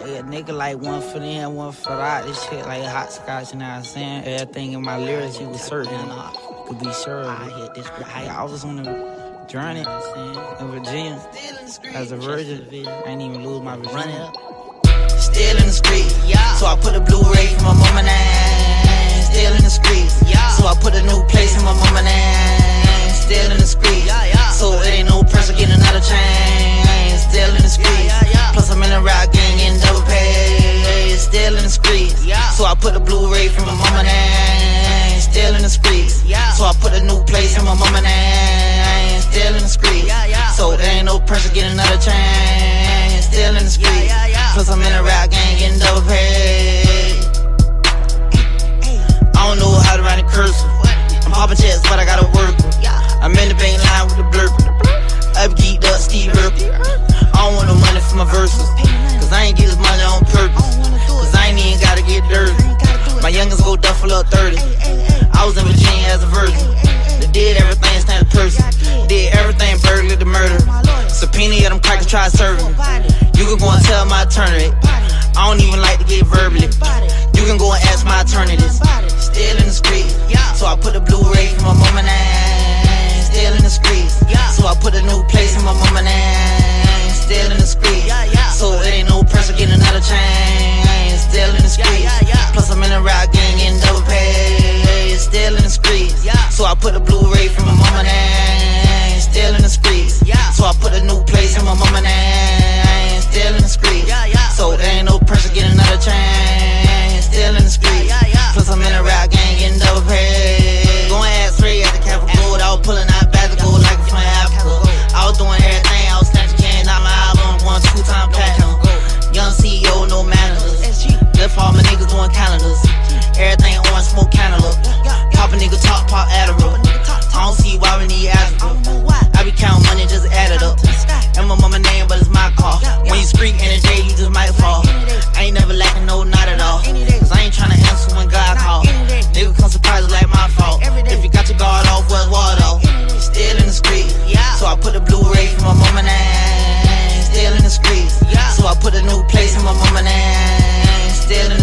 a nigga like one for them, one for that. This shit like hot scotch, you know what I'm saying? Everything in my lyrics, you was certain. You could be sure. I hit this. I was on the journey in Virginia as a virgin. I ain't even lose my virginity. Still in the street, yeah. So I put a Blu-ray for my mama name. Still in the street, yeah. So I put a new place in my mama name. I put a Blu-ray for my mama name. Still in the street, yeah. So I put a new place in my mama name. Still in the street, yeah, yeah. So there ain't no pressure getting another chain. Still in the street, yeah, yeah. Plus I'm in a rap gang getting double paid. Youngest go 30. I was in Virginia as a virgin. They did everything standard person. Did everything burglary to murder. Subpoena, them crackers try me. You can go and tell my attorney. I don't even like to get verbally. You can go and ask my attorneys. Still in the street. So I put a Blu-ray for my mama name. Still in the street. So I put a new place in my mama name. Still in the street. So it ain't no pressure getting another chain. Still in the street. Plus I'm in a rock gang So I put a Blu-ray from my mama name. Still in the street. So I put a new place in my mama name. Blu-ray for my mama name. Still in the street. So I put a new place in my mama name. Still in